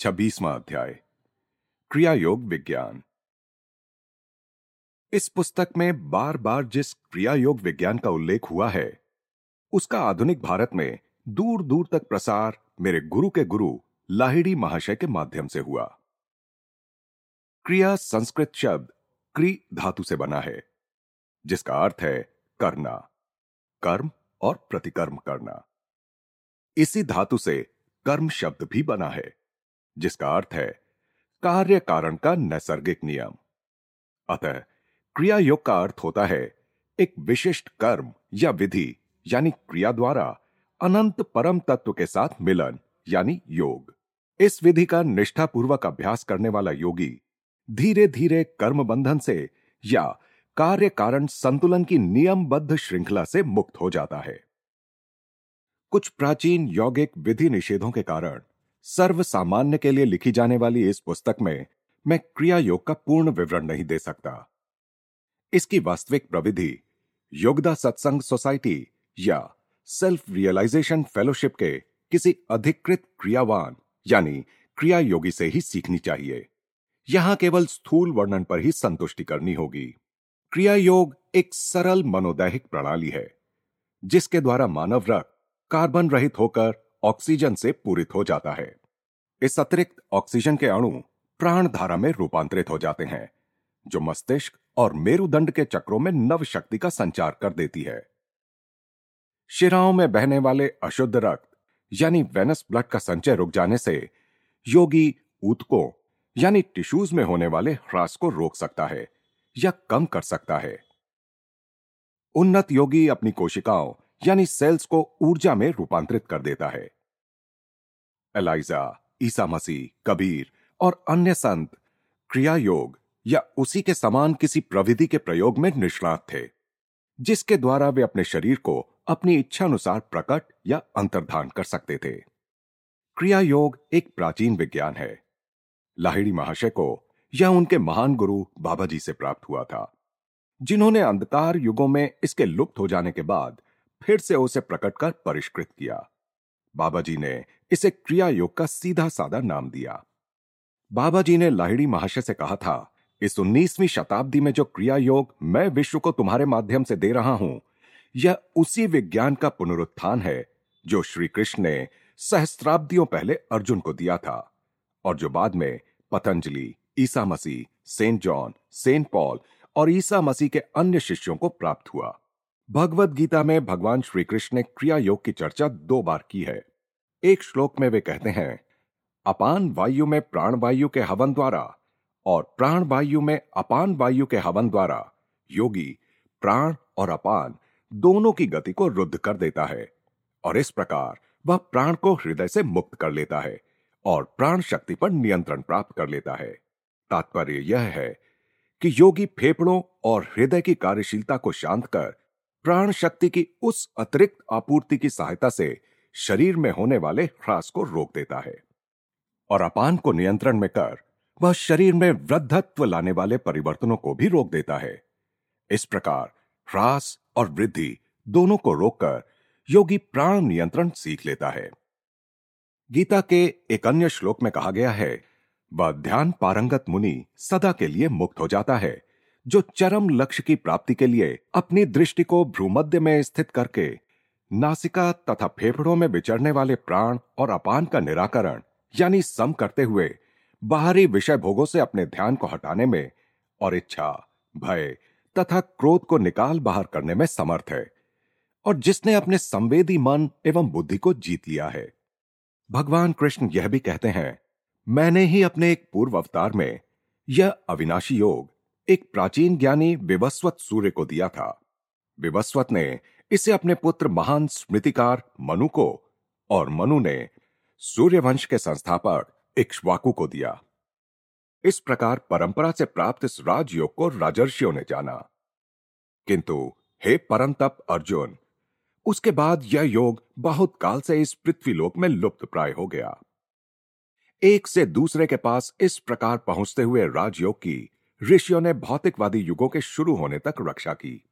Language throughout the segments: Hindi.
छब्बीसवां अध्याय क्रिया योग विज्ञान। इस पुस्तक में बार बार जिस क्रिया योग विज्ञान का उल्लेख हुआ है, उसका आधुनिक भारत में दूर दूर तक प्रसार मेरे गुरु के गुरु लाहिड़ी महाशय के माध्यम से हुआ। क्रिया संस्कृत शब्द क्री धातु से बना है, जिसका अर्थ है करना, कर्म और प्रतिकर्म करना। इसी धातु से कर्म शब्द भी बना है। जिसका अर्थ है कार्य कारण का नैसर्गिक नियम। अतः क्रिया योग का अर्थ होता है एक विशिष्ट कर्म या विधि, यानी क्रिया द्वारा अनंत परम तत्व के साथ मिलन, यानी योग। इस विधि का निष्ठापूर्वक अभ्यास करने वाला योगी धीरे धीरे कर्म बंधन से या कार्य कारण संतुलन की नियमबद्ध श्रृंखला से मुक्त हो जाता है। कुछ प्राचीन यौगिक विधि निषेधों के कारण सर्व सामान्य के लिए लिखी जाने वाली इस पुस्तक में मैं क्रिया योग का पूर्ण विवरण नहीं दे सकता। इसकी वास्तविक प्रविधि योगदा सत्संग सोसाइटी या सेल्फ रियलाइजेशन फेलोशिप के किसी अधिकृत क्रियावान, यानी क्रिया योगी से ही सीखनी चाहिए। यहाँ केवल स्थूल वर्णन पर ही संतुष्टि करनी होगी। क्रिया योग एक सरल मनोदैहिक प्रणाली है, जिसके द्वारा मानव रक्त कार्बन रहित होकर ऑक्सीजन से पूरित हो जाता है। इस अतिरिक्त ऑक्सीजन के अणु प्राण धारा में रूपांतरित हो जाते हैं, जो मस्तिष्क और मेरुदंड के चक्रों में नव शक्ति का संचार कर देती है। शिराओं में बहने वाले अशुद्ध रक्त, यानी वेनस ब्लड का संचय रुक जाने से योगी ऊतकों, यानी टिश्यूज में होने वाले ह्रास को रोक सकता है या कम कर सकता है। उन्नत योगी अपनी कोशिकाओं यानी सेल्स को ऊर्जा में रूपांतरित कर देता है। एलाइजा, ईसा मसीह, कबीर और अन्य संत क्रिया योग या उसी के समान किसी प्रविधि के प्रयोग में निष्णात थे, जिसके द्वारा वे अपने शरीर को अपनी इच्छा अनुसार प्रकट या अंतर्धान कर सकते थे। क्रिया योग एक प्राचीन विज्ञान है। लाहिड़ी महाशय को यह उनके महान गुरु बाबा जी से प्राप्त हुआ था, जिन्होंने अंधकार युगों में इसके लुप्त हो जाने के बाद फिर से उसे प्रकट कर परिष्कृत किया। बाबा जी ने इसे क्रिया योग का सीधा साधा नाम दिया। बाबा जी ने लाहिड़ी महाशय से कहा था, इस उन्नीसवीं शताब्दी में जो क्रिया योग मैं विश्व को तुम्हारे माध्यम से दे रहा हूँ, यह उसी विज्ञान का पुनरुत्थान है, जो श्री कृष्ण ने सहस्त्राब्दियों पहले अर्जुन को दिया था, और जो बाद में Patanjali, Isa Masih, Saint John, Saint Paul और ईसा मसीह के अन्य शिष्यों को प्राप्त हुआ। भगवत गीता में भगवान श्री कृष्ण ने क्रिया योग की चर्चा दो बार की है। एक श्लोक में वे कहते हैं, अपान वायु में प्राण वायु के हवन द्वारा और प्राण वायु में अपान वायु के हवन द्वारा योगी, प्राण और अपान दोनों की गति को रुद्ध कर देता है और इस प्रकार वह प्राण को हृदय से मुक्त कर लेता है और प्राण शक्ति पर नियंत्रण प्राप्त कर लेता है। तात्पर्य यह है कि योगी फेफड़ों और हृदय की कार्यशीलता को शांत कर प्राण शक्ति की उस अतिरिक्त आपूर्ति की सहायता से शरीर में होने वाले ह्रास को रोक देता है और अपान को नियंत्रण में कर वह शरीर में वृद्धत्व लाने वाले परिवर्तनों को भी रोक देता है। इस प्रकार ह्रास और वृद्धि दोनों को रोककर योगी प्राण नियंत्रण सीख लेता है। गीता के एक अन्य श्लोक में कहा गया है, वह ध्यान पारंगत मुनि सदा के लिए मुक्त हो जाता है जो चरम लक्ष्य की प्राप्ति के लिए अपनी दृष्टि को भ्रूमध्य में स्थित करके नासिका तथा फेफड़ों में विचरने वाले प्राण और अपान का निराकरण, यानी सम करते हुए बाहरी विषय भोगों से अपने ध्यान को हटाने में और इच्छा, भय तथा क्रोध को निकाल बाहर करने में समर्थ है और जिसने अपने संवेदी मन एवं बुद्धि को जीत लिया है। भगवान कृष्ण यह भी कहते हैं, मैंने ही अपने एक पूर्व अवतार में यह अविनाशी योग एक प्राचीन ज्ञानी विवस्वत सूर्य को दिया था। विवस्वत ने इसे अपने पुत्र महान स्मृतिकार मनु को और मनु ने सूर्यवंश के संस्थापक इक्ष्वाकु को दिया। इस प्रकार परंपरा से प्राप्त इस राजयोग को राजर्षियों ने जाना। किंतु हे परंतप अर्जुन, उसके बाद यह योग बहुत काल से इस पृथ्वीलोक में लुप्त प्राय हो गया। एक से दूसरे के पास इस प्रकार पहुँचते हुए राजयोग की ऋषियों ने भौतिकवादी युगों के शुरू होने तक रक्षा की।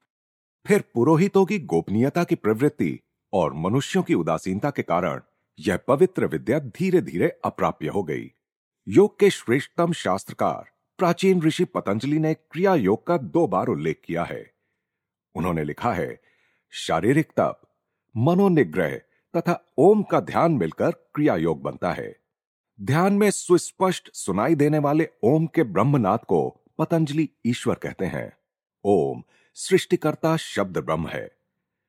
फिर पुरोहितों की गोपनीयता की प्रवृत्ति और मनुष्यों की उदासीनता के कारण यह पवित्र विद्या धीरे धीरे अप्राप्य हो गई। योग के श्रेष्ठतम शास्त्रकार प्राचीन ऋषि पतंजलि ने क्रिया योग का दो बार उल्लेख किया है। उन्होंने लिखा है, शारीरिक तप, मनोनिग्रह तथा ओम का ध्यान मिलकर क्रिया योग बनता है। ध्यान में सुस्पष्ट सुनाई देने वाले ओम के ब्रह्मनाथ को पतंजलि ईश्वर कहते हैं। ओम, सृष्टिकर्ता शब्द ब्रह्म है।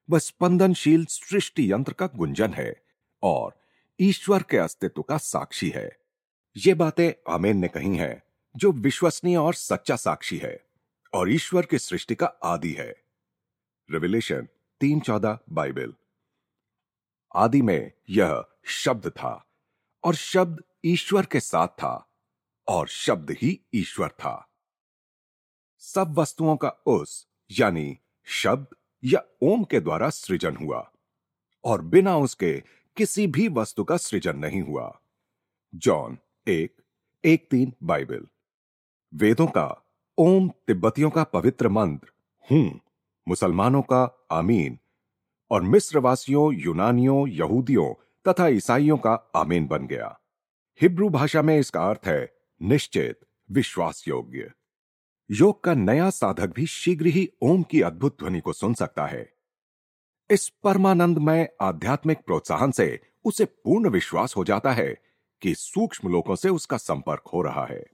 वह स्पंदनशील सृष्टि यंत्र का गुंजन है और ईश्वर के अस्तित्व का साक्षी है। ये बातें आमेन ने कही हैं, जो विश्वसनीय और सच्चा साक्षी है और ईश्वर की सृष्टि का आदि है। रिविलेशन तीन चौदह बाइबल आदि में यह शब्द था और शब्द ईश्वर के साथ था और शब्द ही ईश्वर था। सब वस्तुओं का उस, यानी शब्द या ओम के द्वारा सृजन हुआ, और बिना उसके किसी भी वस्तु का सृजन नहीं हुआ। जॉन एक एक तीन, बाइबल। वेदों का, ओम तिब्बतियों का पवित्र मंत्र, हूँ, मुसलमानों का, आमीन, और मिस्रवासियों, यूनानियों, यहूदियों तथा ईसाइयों का, आमीन बन गया। हिब्रू भाषा में इसका अर्थ है निश्चित विश्वास योग्य योग का नया साधक भी शीघ्र ही ओम की अद्भुत ध्वनि को सुन सकता है। इस परमानंदमय आध्यात्मिक प्रोत्साहन से उसे पूर्ण विश्वास हो जाता है कि सूक्ष्म लोकों से उसका संपर्क हो रहा है।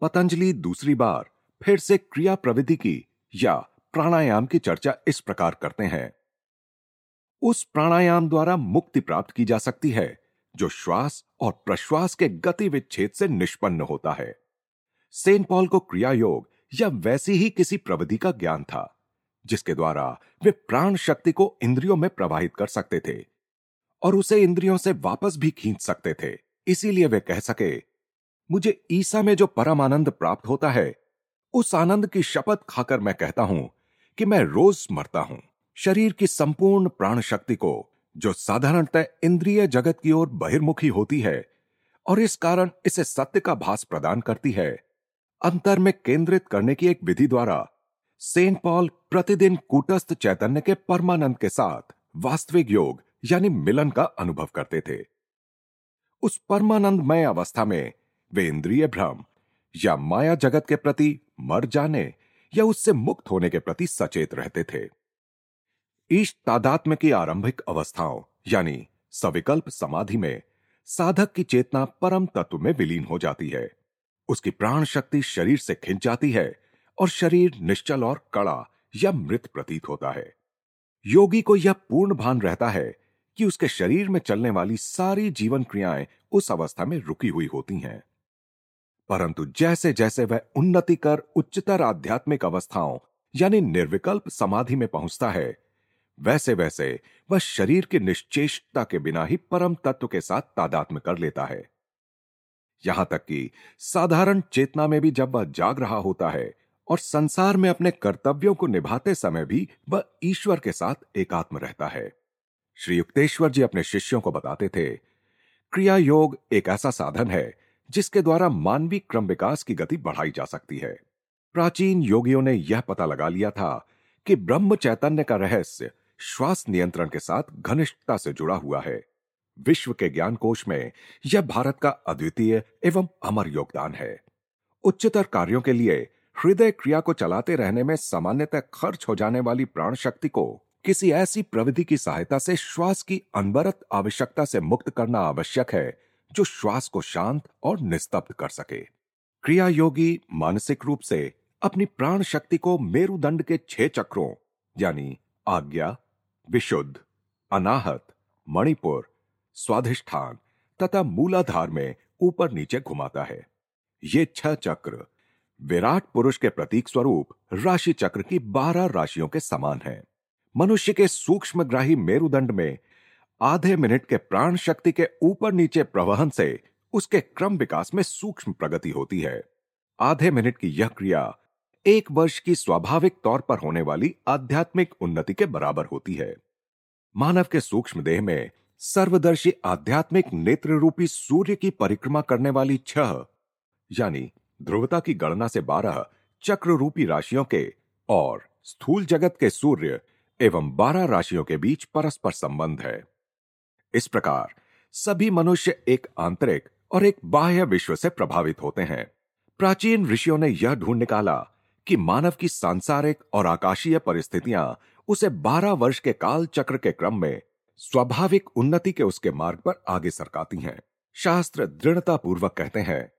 पतंजलि दूसरी बार फिर से क्रिया प्रविधि की या प्राणायाम की चर्चा इस प्रकार करते हैं। उस प्राणायाम द्वारा मुक्ति प्राप्त की जा सकती है, जो श्वास और प्रश्वास के गति विच्छेद से निष्पन्न होता है। सेंट पॉल को क्रिया योग या वैसी ही किसी प्रविधि का ज्ञान था, जिसके द्वारा वे प्राण शक्ति को इंद्रियों में प्रवाहित कर सकते थे और उसे इंद्रियों से वापस भी खींच सकते थे। इसीलिए वे कह सके, मुझे ईसा में जो परम आनंद प्राप्त होता है, उस आनंद की शपथ खाकर मैं कहता हूँ कि मैं रोज मरता हूँ। शरीर की संपूर्ण प्राण शक्ति को, जो साधारणतः इंद्रिय जगत की ओर बहिर्मुखी होती है और इस कारण इसे सत्य का भास प्रदान करती है अंतर में केंद्रित करने की एक विधि द्वारा सेंट पॉल प्रतिदिन कूटस्थ चैतन्य के परमानंद के साथ वास्तविक योग, यानी मिलन का अनुभव करते थे। उस परमानंदमय अवस्था में वे इंद्रिय भ्रम या माया जगत के प्रति मर जाने या उससे मुक्त होने के प्रति सचेत रहते थे। ईश तादात्म्य की आरंभिक अवस्थाओं, यानी सविकल्प समाधि में साधक की चेतना परम तत्व में विलीन हो जाती है। उसकी प्राण शक्ति शरीर से खिंच जाती है और शरीर निश्चल और कड़ा या मृत प्रतीत होता है। योगी को यह पूर्ण भान रहता है कि उसके शरीर में चलने वाली सारी जीवन क्रियाएँ उस अवस्था में रुकी हुई होती हैं। परंतु जैसे जैसे वह उन्नति कर उच्चतर आध्यात्मिक अवस्थाओं, यानी निर्विकल्प समाधि में पहुँचता है वैसे वैसे वह शरीर की निश्चेषता के बिना ही परम तत्व के साथ तादात्म्य कर लेता है। यहाँ तक कि साधारण चेतना में भी जब वह जाग रहा होता है और संसार में अपने कर्तव्यों को निभाते समय भी वह ईश्वर के साथ एकात्म रहता है। श्री युक्तेश्वर जी अपने शिष्यों को बताते थे क्रिया योग एक ऐसा साधन है जिसके द्वारा मानवीय क्रम विकास की गति बढ़ाई जा सकती है। प्राचीन योगियों ने यह पता लगा लिया था कि ब्रह्म चैतन्य का रहस्य श्वास नियंत्रण के साथ घनिष्ठता से जुड़ा हुआ है। विश्व के ज्ञान कोश में यह भारत का अद्वितीय एवं अमर योगदान है। उच्चतर कार्यों के लिए हृदय क्रिया को चलाते रहने में सामान्यतः खर्च हो जाने वाली प्राण शक्ति को किसी ऐसी प्रविधि की सहायता से श्वास की अनवरत आवश्यकता से मुक्त करना आवश्यक है, जो श्वास को शांत और निस्तब्ध कर सके। क्रिया योगी मानसिक रूप से अपनी प्राण शक्ति को मेरुदंड के छह चक्रों, यानी आज्ञा, विशुद्ध, अनाहत, मणिपुर स्वाधिष्ठान तथा मूलाधार में ऊपर नीचे घुमाता है। ये छह चक्र विराट पुरुष के प्रतीक स्वरूप राशि चक्र की बारह राशियों के समान है। मनुष्य के सूक्ष्म ग्राही मेरुदंड में आधे मिनट के प्राण शक्ति के ऊपर नीचे प्रवहन से उसके क्रम विकास में सूक्ष्म प्रगति होती है। आधे मिनट की यह क्रिया एक वर्ष की स्वाभाविक तौर पर होने वाली आध्यात्मिक उन्नति के बराबर होती है। मानव के सूक्ष्म देह में सर्वदर्शी आध्यात्मिक नेत्र रूपी सूर्य की परिक्रमा करने वाली छह, यानी ध्रुवता की गणना से बारह चक्र रूपी राशियों के और स्थूल जगत के सूर्य एवं बारह राशियों के बीच परस्पर संबंध है। इस प्रकार सभी मनुष्य एक आंतरिक और एक बाह्य विश्व से प्रभावित होते हैं। प्राचीन ऋषियों ने यह ढूंढ निकाला कि मानव की सांसारिक और आकाशीय परिस्थितियाँ उसे 12 वर्ष के काल चक्र के क्रम में स्वाभाविक उन्नति के उसके मार्ग पर आगे सरकाती हैं। शास्त्र दृढ़ता पूर्वक कहते हैं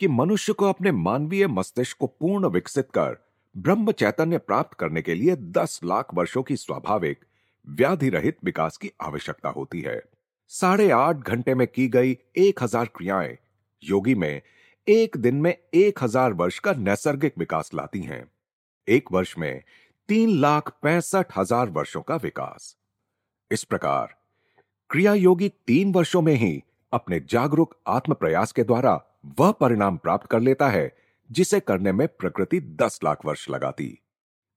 कि मनुष्य को अपने मानवीय मस्तिष्क को पूर्ण विकसित कर, ब्रह्म चैतन्य प्राप्त करने के लिए दस लाख वर्षों की स्वाभाविक व्याधि रहित विकास की आवश्यकता होती है। साढ़े आठ घंटे में की गई एक हज़ार क्रियाएँ, योगी में एक दिन में एक हज़ार वर्ष का नैसर्गिक विकास लाती हैं। एक वर्ष में तीन लाख पैंसठ हज़ार वर्षों का विकास। इस प्रकार क्रिया योगी तीन वर्षों में ही अपने जागरूक आत्म प्रयास के द्वारा वह परिणाम प्राप्त कर लेता है, जिसे करने में प्रकृति दस लाख वर्ष लगाती।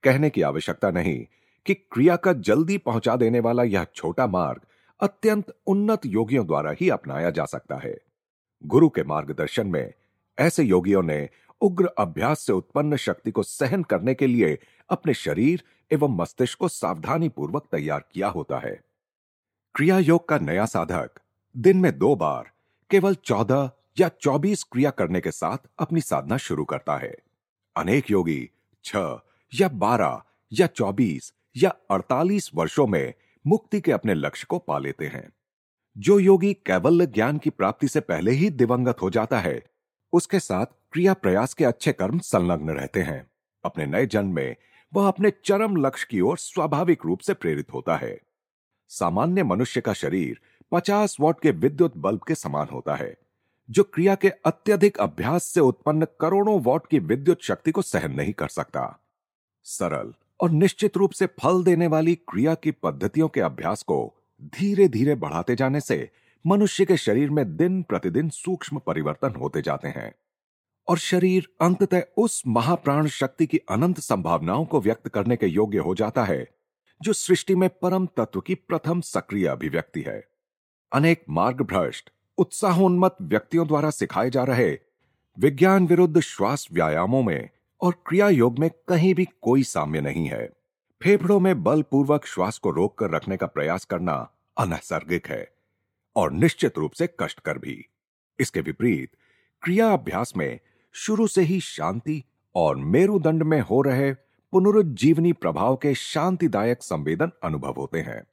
कहने की आवश्यकता नहीं कि क्रिया का जल्दी पहुँचा देने वाला यह छोटा मार्ग अत्यंत उन्नत योगियों द्वारा ही अपनाया जा सकता है। गुरु के मार्गदर्शन में ऐसे योगियों ने उग्र अभ्यास से उत्पन्न शक्ति को सहन करने के लिए अपने शरीर एवं मस्तिष्क को सावधानी पूर्वक तैयार किया होता है। क्रिया योग का नया साधक दिन में दो बार, केवल चौदह या चौबीस क्रिया करने के साथ अपनी साधना शुरू करता है। अनेक योगी छह या बारह या चौबीस या अड़तालीस वर्षों में मुक्ति के अपने लक्ष्य को पा लेते हैं। जो योगी कैवल्य ज्ञान की प्राप्ति से पहले ही दिवंगत हो जाता है, उसके साथ क्रिया प्रयास के अच्छे कर्म संलग्न रहते हैं। अपने नए जन्म में वह अपने चरम लक्ष्य की ओर स्वाभाविक रूप से प्रेरित होता है। सामान्य मनुष्य का शरीर 50 वॉट के विद्युत बल्ब के समान होता है, जो क्रिया के अत्यधिक अभ्यास से उत्पन्न करोड़ों वॉट की विद्युत शक्ति को सहन नहीं कर सकता। सरल और निश्चित रूप से फल देने वाली क्रिया की पद्धतियों के अभ्यास को धीरे धीरे बढ़ाते जाने से मनुष्य के शरीर में दिन प्रतिदिन सूक्ष्म परिवर्तन होते जाते हैं। और शरीर अंततः उस महाप्राण शक्ति की अनंत संभावनाओं को व्यक्त करने के योग्य हो जाता है, जो सृष्टि में परम तत्व की प्रथम सक्रिय अभिव्यक्ति है। अनेक मार्ग भ्रष्ट उत्साहोन्मत व्यक्तियों द्वारा सिखाए जा रहे विज्ञान विरुद्ध श्वास व्यायामों में और क्रिया योग में कहीं भी कोई साम्य नहीं है। फेफड़ों में बलपूर्वक श्वास को रोककर रखने का प्रयास करना अनैसर्गिक है और निश्चित रूप से कष्टकर भी। इसके विपरीत क्रिया अभ्यास में शुरू से ही शांति और मेरुदंड में हो रहे पुनरुज्जीवनी प्रभाव के शांतिदायक संवेदन अनुभव होते हैं।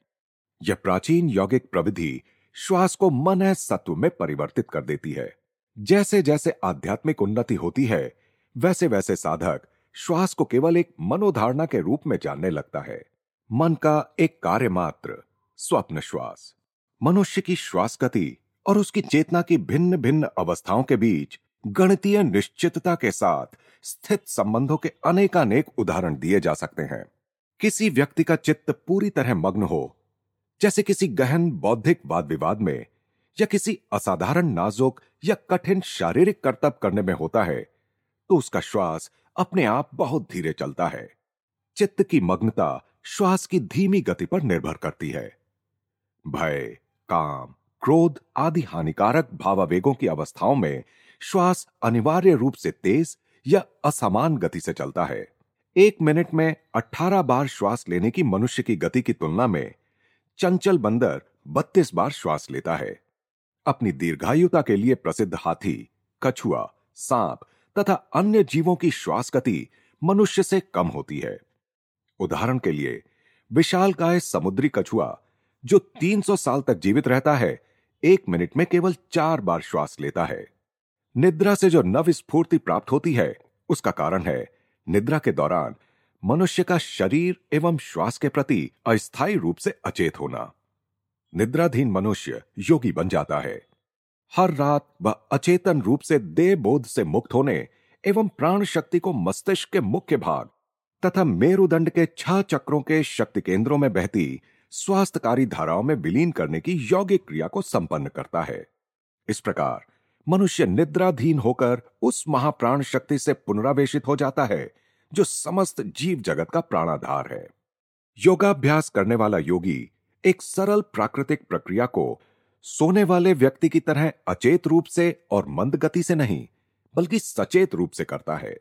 यह प्राचीन यौगिक प्रविधि श्वास को मन सत्व में परिवर्तित कर देती है। जैसे जैसे आध्यात्मिक उन्नति होती है वैसे वैसे साधक श्वास को केवल एक मनोधारणा के रूप में जानने लगता है। मन का एक कार्य मात्र, स्वप्न श्वास। मनुष्य की श्वास गति और उसकी चेतना की भिन्न भिन्न अवस्थाओं के बीच गणितीय निश्चितता के साथ स्थित संबंधों के अनेकानेक उदाहरण दिए जा सकते हैं। किसी व्यक्ति का चित्त पूरी तरह मग्न हो, जैसे किसी गहन बौद्धिक वाद विवाद में, या किसी असाधारण नाजुक या कठिन शारीरिक कर्तव्य करने में होता है तो उसका श्वास अपने आप बहुत धीरे चलता है। चित्त की मग्नता श्वास की धीमी गति पर निर्भर करती है। भय, काम, क्रोध आदि हानिकारक भावावेगों की अवस्थाओं में श्वास अनिवार्य रूप से तेज या असमान गति से चलता है। एक मिनट में 18 बार श्वास लेने की मनुष्य की गति की तुलना में चंचल बंदर 32 बार श्वास लेता है। अपनी दीर्घायुता के लिए प्रसिद्ध हाथी, कछुआ, सांप तथा अन्य जीवों की श्वास गति मनुष्य से कम होती है। उदाहरण के लिए, विशाल काय समुद्री कछुआ, जो 300 साल तक जीवित रहता है, एक मिनट में केवल चार बार श्वास लेता है। निद्रा से जो नव स्फूर्ति प्राप्त होती है, उसका कारण है। निद्रा के दौरान मनुष्य का शरीर एवं श्वास के प्रति अस्थायी रूप से अचेत होना। निद्राधीन मनुष्य योगी बन जाता है। हर रात वह अचेतन रूप से देह बोध से मुक्त होने एवं प्राण शक्ति को मस्तिष्क के मुख्य भाग तथा मेरुदंड के छह चक्रों के शक्ति केंद्रों में बहती स्वास्थ्यकारी धाराओं में विलीन करने की यौगिक क्रिया को संपन्न करता है। इस प्रकार मनुष्य निद्राधीन होकर उस महाप्राण शक्ति से पुनरावेशित हो जाता है, जो समस्त जीव जगत का प्राणाधार है। योगाभ्यास करने वाला योगी एक सरल प्राकृतिक प्रक्रिया को सोने वाले व्यक्ति की तरह अचेत रूप से और मंद गति से नहीं, बल्कि सचेत रूप से करता है।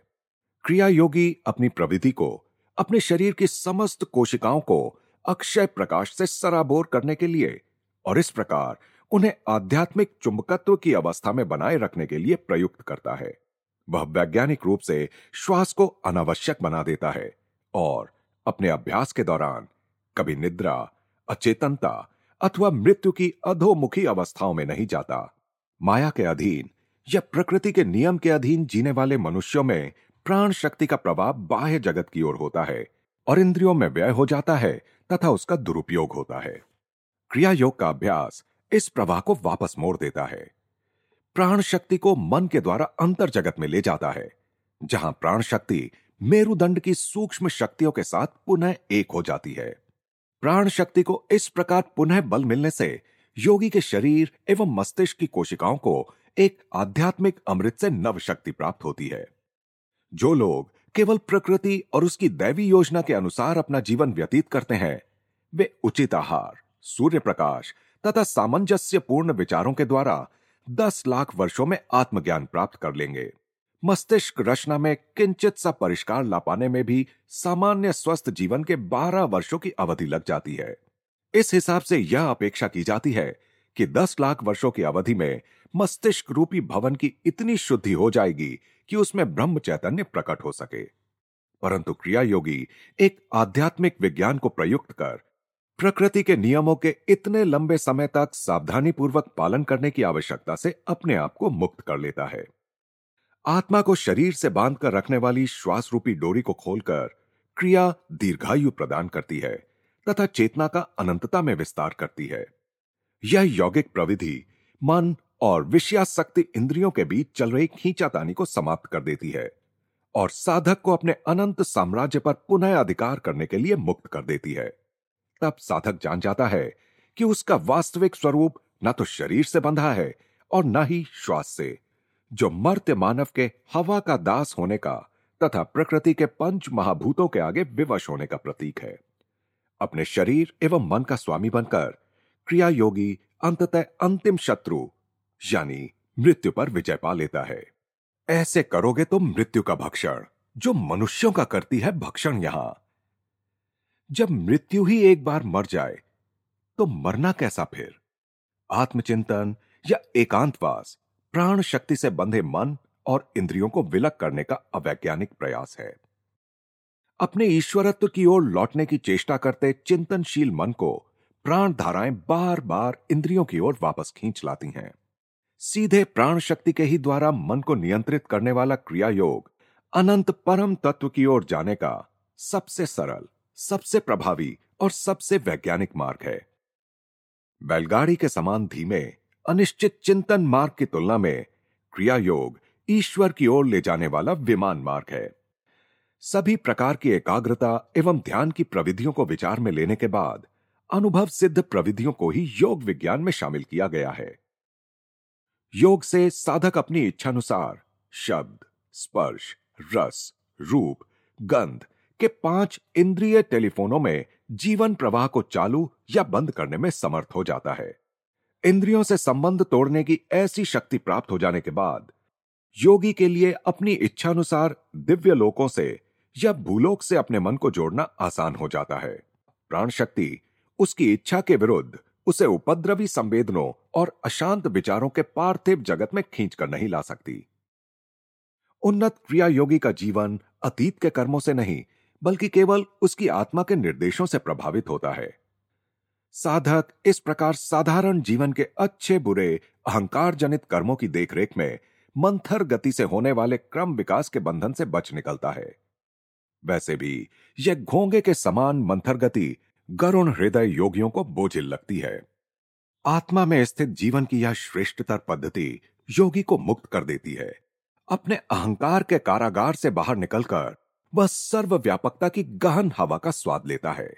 क्रिया योगी अपनी प्रविधि को, अपने शरीर की समस्त कोशिकाओं को अक्षय प्रकाश से सराबोर करने के लिए, और इस प्रकार उन्हें आध्यात्मिक चुंबकत्व की अवस्था में बनाए रखने के लिए प्रयुक्त करता है। वह वैज्ञानिक रूप से श्वास को अनावश्यक बना देता है और अपने अभ्यास के दौरान कभी निद्रा, अचेतनता अथवा मृत्यु की अधोमुखी अवस्थाओं में नहीं जाता। माया के अधीन या प्रकृति के नियम के अधीन जीने वाले मनुष्यों में प्राण शक्ति का प्रभाव बाह्य जगत की ओर होता है और इंद्रियों में व्यय हो जाता है तथा उसका दुरुपयोग होता है। क्रिया योग का अभ्यास इस प्रवाह को वापस मोड़ देता है। प्राण शक्ति को मन के द्वारा अंतर जगत में ले जाता है, जहाँ प्राण शक्ति मेरुदंड की सूक्ष्म शक्तियों के साथ पुनः एक हो जाती है। प्राण शक्ति को इस प्रकार पुनः बल मिलने से योगी के शरीर एवं मस्तिष्क की कोशिकाओं को एक आध्यात्मिक अमृत से नव शक्ति प्राप्त होती है। जो लोग केवल प्रकृति और उसकी दैवी योजना के अनुसार अपना जीवन व्यतीत करते हैं, वे उचित आहार, सूर्य प्रकाश तथा सामंजस्य पूर्ण विचारों के द्वारा दस लाख वर्षों में आत्मज्ञान प्राप्त कर लेंगे। मस्तिष्क रचना में किंचित सा परिष्कार ला पाने में भी सामान्य स्वस्थ जीवन के बारह वर्षों की अवधि लग जाती है। इस हिसाब से यह अपेक्षा की जाती है कि दस लाख वर्षों की अवधि में मस्तिष्क रूपी भवन की इतनी शुद्धि हो जाएगी कि उसमें ब्रह्म चैतन्य प्रकट हो सके। परंतु क्रिया योगी एक आध्यात्मिक विज्ञान को प्रयुक्त कर प्रकृति के नियमों के इतने लंबे समय तक सावधानी पूर्वक पालन करने की आवश्यकता से अपने आप को मुक्त कर लेता है। आत्मा को शरीर से बांधकर रखने वाली श्वास रूपी डोरी को खोलकर क्रिया दीर्घायु प्रदान करती है तथा चेतना का अनंतता में विस्तार करती है। यह यौगिक प्रविधि मन और विषयाशक्ति इंद्रियों के बीच चल रही खींचातानी को समाप्त कर देती है और साधक को अपने अनंत साम्राज्य पर पुनः अधिकार करने के लिए मुक्त कर देती है। तब साधक जान जाता है कि उसका वास्तविक स्वरूप न तो शरीर से बंधा है और न ही श्वास से, जो मर्त्य मानव के हवा का दास होने का तथा प्रकृति के पंच महाभूतों के आगे विवश होने का प्रतीक है। अपने शरीर एवं मन का स्वामी बनकर क्रिया योगी अंततः अंतिम शत्रु, यानी मृत्यु पर विजय पा लेता है। ऐसे करोगे तो मृत्यु का भक्षण, जो मनुष्यों का करती है भक्षण यहाँ। जब मृत्यु ही एक बार मर जाए तो मरना कैसा फिर? आत्मचिंतन या एकांतवास प्राण शक्ति से बंधे मन और इंद्रियों को विलक करने का अवैज्ञानिक प्रयास है। अपने ईश्वरत्व की ओर लौटने की चेष्टा करते चिंतनशील मन को प्राण धाराएँ बार बार इंद्रियों की ओर वापस खींच लाती हैं। सीधे प्राण शक्ति के ही द्वारा मन को नियंत्रित करने वाला क्रिया योग अनंत परम तत्व की ओर जाने का सबसे सरल सबसे प्रभावी और सबसे वैज्ञानिक मार्ग है। बैलगाड़ी के समान धीमे, अनिश्चित चिंतन मार्ग की तुलना में क्रिया योग ईश्वर की ओर ले जाने वाला विमान मार्ग है। सभी प्रकार की एकाग्रता एवं ध्यान की प्रविधियों को विचार में लेने के बाद अनुभव सिद्ध प्रविधियों को ही योग विज्ञान में शामिल किया गया है। योग से साधक अपनी इच्छानुसार शब्द, स्पर्श, रस, रूप, गंध के पाँच इंद्रिय टेलीफोनों में जीवन प्रवाह को चालू या बंद करने में समर्थ हो जाता है। इंद्रियों से संबंध तोड़ने की ऐसी शक्ति प्राप्त हो जाने के बाद, योगी के लिए अपनी इच्छानुसार दिव्य लोकों से या भूलोक से अपने मन को जोड़ना आसान हो जाता है। प्राण शक्ति उसकी इच्छा के विरुद्ध उसे उपद्रवी संवेदनों और अशांत विचारों के पार्थिव जगत में खींचकर नहीं ला सकती। उन्नत क्रिया योगी का जीवन अतीत के कर्मों से नहीं बल्कि केवल उसकी आत्मा के निर्देशों से प्रभावित होता है। साधक इस प्रकार साधारण जीवन के अच्छे बुरे अहंकार जनित कर्मों की देखरेख में मंथर गति से होने वाले क्रम विकास के बंधन से बच निकलता है। वैसे भी यह घोंगे के समान मंथर गति गरुण हृदय योगियों को बोझिल लगती है। आत्मा में स्थित जीवन की यह श्रेष्ठतर पद्धति योगी को मुक्त कर देती है। अपने अहंकार के कारागार से बाहर निकलकर वह सर्वव्यापकता की गहन हवा का स्वाद लेता है।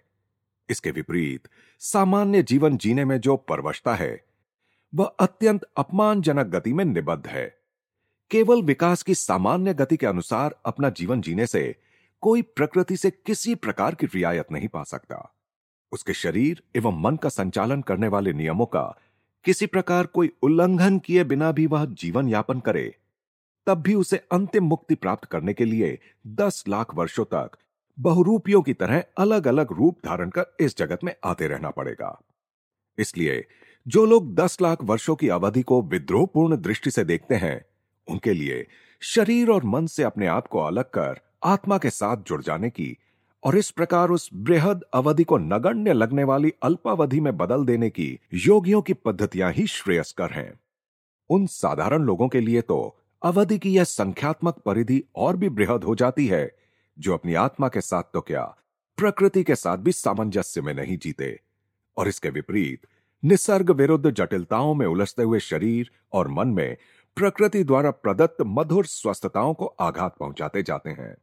इसके विपरीत, सामान्य जीवन जीने में जो परवशता है, वह अत्यंत अपमानजनक गति में निबद्ध है। केवल विकास की सामान्य गति के अनुसार अपना जीवन जीने से कोई प्रकृति से किसी प्रकार की रियायत नहीं पा सकता। उसके शरीर एवं मन का संचालन करने वाले नियमों का किसी प्रकार कोई उल्लंघन किए बिना भी वह जीवन यापन करे। तब भी उसे अंतिम मुक्ति प्राप्त करने के लिए दस लाख वर्षों तक बहुरूपियों की तरह अलग अलग रूप धारण कर इस जगत में आते रहना पड़ेगा। इसलिए जो लोग दस लाख वर्षों की अवधि को विद्रोहपूर्ण दृष्टि से देखते हैं, उनके लिए शरीर और मन से अपने आप को अलग कर आत्मा के साथ जुड़ जाने की और इस प्रकार उस बृहद अवधि को नगण्य लगने वाली अल्पावधि में बदल देने की योगियों की पद्धतियाँ ही श्रेयस्कर हैं। उन साधारण लोगों के लिए तो अवधि की यह संख्यात्मक परिधि और भी बृहद हो जाती है, जो अपनी आत्मा के साथ तो क्या प्रकृति के साथ भी सामंजस्य में नहीं जीते, और इसके विपरीत, निसर्ग विरुद्ध जटिलताओं में उलझते हुए शरीर और मन में प्रकृति द्वारा प्रदत्त मधुर स्वस्थताओं को आघात पहुंचाते जाते हैं।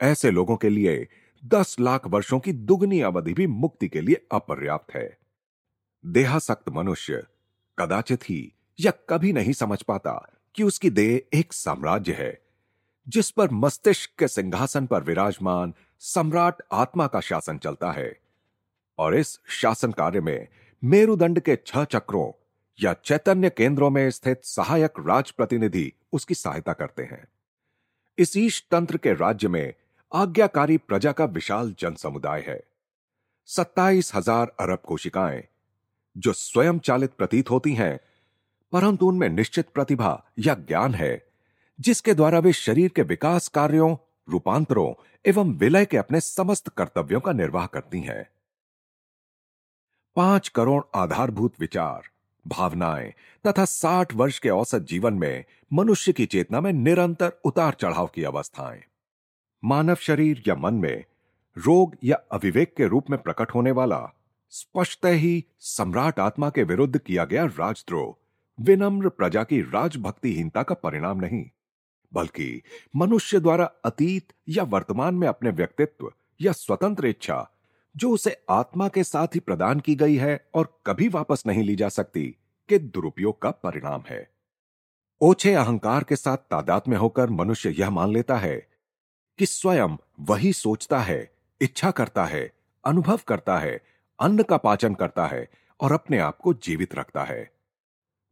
ऐसे लोगों के लिए दस लाख वर्षों की दुगनी अवधि भी मुक्ति के लिए अपर्याप्त है। देहासक्त मनुष्य कदाचित ही या कभी नहीं समझ पाता कि उसकी देह एक साम्राज्य है, जिस पर मस्तिष्क के सिंहासन पर विराजमान सम्राट आत्मा का शासन चलता है, और इस शासन कार्य में मेरुदंड के छह चक्रों या चैतन्य केंद्रों में स्थित सहायक राज प्रतिनिधि उसकी सहायता करते हैं। इस ईश तंत्र के राज्य में आज्ञाकारी प्रजा का विशाल जनसमुदाय है। सत्ताईस हज़ार अरब कोशिकाएँ, जो स्वयं चालित प्रतीत होती हैं परंतु उनमें निश्चित प्रतिभा या ज्ञान है, जिसके द्वारा वे शरीर के विकास कार्यों, रूपांतरों एवं विलय के अपने समस्त कर्तव्यों का निर्वाह करती हैं। पाँच करोड़ आधारभूत विचार, भावनाएँ तथा साठ वर्ष के औसत जीवन में मनुष्य की चेतना में निरंतर उतार चढ़ाव की अवस्थाएँ। मानव शरीर या मन में रोग या अविवेक के रूप में प्रकट होने वाला, स्पष्ट ही सम्राट आत्मा के विरुद्ध किया गया राजद्रोह विनम्र प्रजा की राजभक्तिहीनता का परिणाम नहीं, बल्कि मनुष्य द्वारा अतीत या वर्तमान में अपने व्यक्तित्व या स्वतंत्र इच्छा, जो उसे आत्मा के साथ ही प्रदान की गई है और कभी वापस नहीं ली जा सकती, के दुरुपयोग का परिणाम है। ओछे अहंकार के साथ तादाद में होकर मनुष्य यह मान लेता है कि स्वयं वही सोचता है, इच्छा करता है, अनुभव करता है, अन्न का पाचन करता है और अपने आप को जीवित रखता है।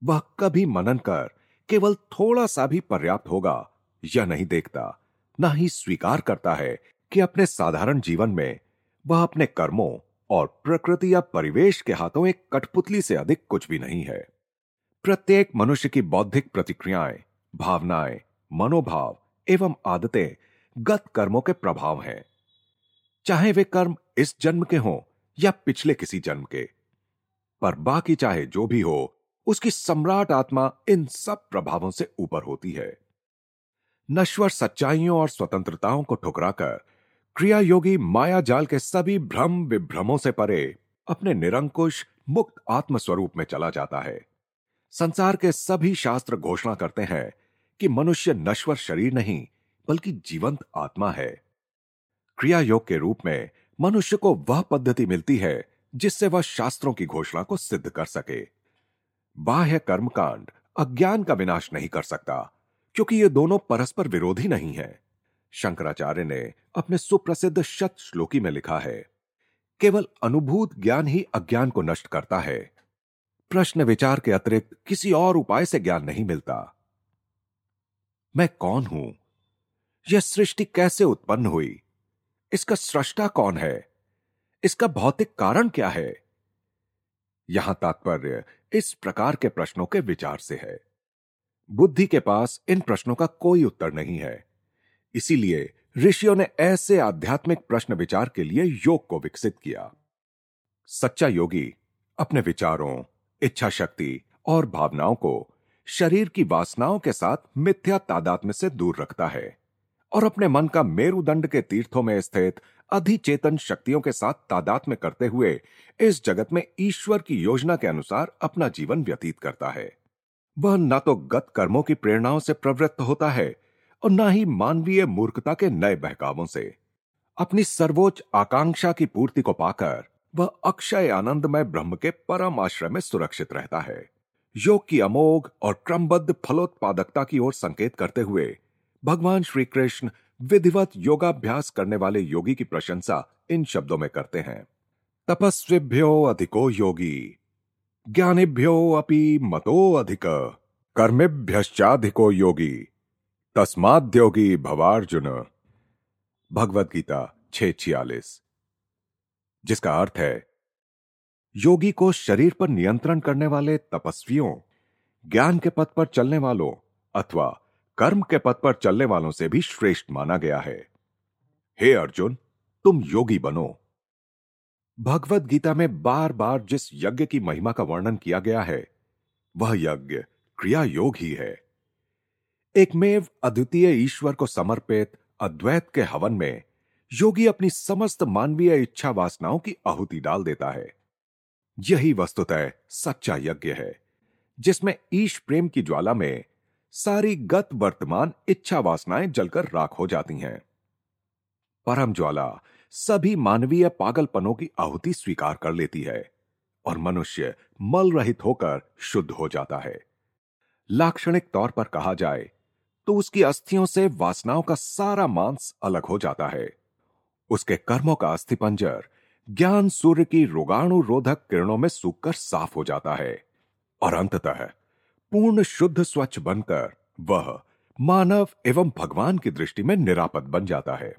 वह कभी मनन कर केवल थोड़ा सा भी पर्याप्त होगा। यह नहीं देखता, न ही स्वीकार करता है कि अपने साधारण जीवन में वह अपने कर्मों और प्रकृति या परिवेश के हाथों एक कठपुतली से अधिक कुछ भी नहीं है। प्रत्येक मनुष्य की बौद्धिक प्रतिक्रियाएँ, भावनाएँ, मनोभाव एवं आदतें गत कर्मों के प्रभाव हैं। चाहे वे कर्म इस जन्म के हों या पिछले किसी जन्म के, पर बाकी चाहे जो भी हो उसकी सम्राट आत्मा इन सब प्रभावों से ऊपर होती है। नश्वर सच्चाइयों और स्वतंत्रताओं को ठुकराकर क्रिया योगी माया जाल के सभी भ्रम विभ्रमों से परे अपने निरंकुश, मुक्त आत्म स्वरूप में चला जाता है। संसार के सभी शास्त्र घोषणा करते हैं कि मनुष्य नश्वर शरीर नहीं, बल्कि जीवंत आत्मा है। क्रिया योग के रूप में मनुष्य को वह पद्धति मिलती है जिससे वह शास्त्रों की घोषणा को सिद्ध कर सके। बाह्य कर्मकांड अज्ञान का विनाश नहीं कर सकता, क्योंकि ये दोनों परस्पर विरोधी नहीं है। शंकराचार्य ने अपने सुप्रसिद्ध शत श्लोकी में लिखा है, केवल अनुभूत ज्ञान ही अज्ञान को नष्ट करता है। प्रश्न विचार के अतिरिक्त किसी और उपाय से ज्ञान नहीं मिलता। मैं कौन हूँ? यह सृष्टि कैसे उत्पन्न हुई? इसका सृष्टा कौन है? इसका भौतिक कारण क्या है? यहाँ तात्पर्य इस प्रकार के प्रश्नों के विचार से है। बुद्धि के पास इन प्रश्नों का कोई उत्तर नहीं है। इसीलिए ऋषियों ने ऐसे आध्यात्मिक प्रश्न विचार के लिए योग को विकसित किया। सच्चा योगी अपने विचारों इच्छा शक्ति और भावनाओं को शरीर की वासनाओं के साथ मिथ्या तादात्म्य से दूर रखता है और अपने मन का मेरुदंड के तीर्थों में स्थित अधिचेतन शक्तियों के साथ तादात में करते हुए इस जगत में ईश्वर की योजना के अनुसार अपना जीवन व्यतीत करता है। वह न तो गत कर्मों की प्रेरणाओं से प्रवृत्त होता है और न ही मानवीय मूर्खता के नए बहकावों से। अपनी सर्वोच्च आकांक्षा की पूर्ति को पाकर वह अक्षय आनंदमय ब्रह्म के परम आश्रय में सुरक्षित रहता है। योग की अमोघ और क्रमबद्ध फलोत्पादकता की ओर संकेत करते हुए भगवान श्री कृष्ण विधिवत योगाभ्यास करने वाले योगी की प्रशंसा इन शब्दों में करते हैं। तपस्विभ्यो अधिको योगी, ज्ञानिभ्यो अपि मतो अधिक, कर्मिभ्यश्चाधिको योगी तस्माद्योगी भवार्जुन। भगवत गीता छह छियालीस। जिसका अर्थ है, योगी को शरीर पर नियंत्रण करने वाले तपस्वियों, ज्ञान के पथ पर चलने वालों अथवा कर्म के पथ पर चलने वालों से भी श्रेष्ठ माना गया है। हे अर्जुन, तुम योगी बनो। भगवत गीता में बार बार जिस यज्ञ की महिमा का वर्णन किया गया है, वह यज्ञ क्रिया योग ही है। एक मेव अद्वितीय ईश्वर को समर्पित अद्वैत के हवन में योगी अपनी समस्त मानवीय इच्छा वासनाओं की आहुति डाल देता है। यही वस्तुतः सच्चा यज्ञ है, जिसमें ईश प्रेम की ज्वाला में सारी गत वर्तमान इच्छा वासनाएँ जलकर राख हो जाती हैं। परम ज्वाला, सभी मानवीय पागलपनों की आहुति स्वीकार कर लेती है और मनुष्य मल रहित होकर शुद्ध हो जाता है। लाक्षणिक तौर पर कहा जाए तो उसकी अस्थियों से वासनाओं का सारा मांस अलग हो जाता है। उसके कर्मों का अस्थिपंजर, ज्ञान सूर्य की रोगाणु रोधक किरणों में सूखकर साफ़ हो जाता है और अंततः पूर्ण शुद्ध स्वच्छ बनकर वह मानव एवं भगवान की दृष्टि में निरापद बन जाता है।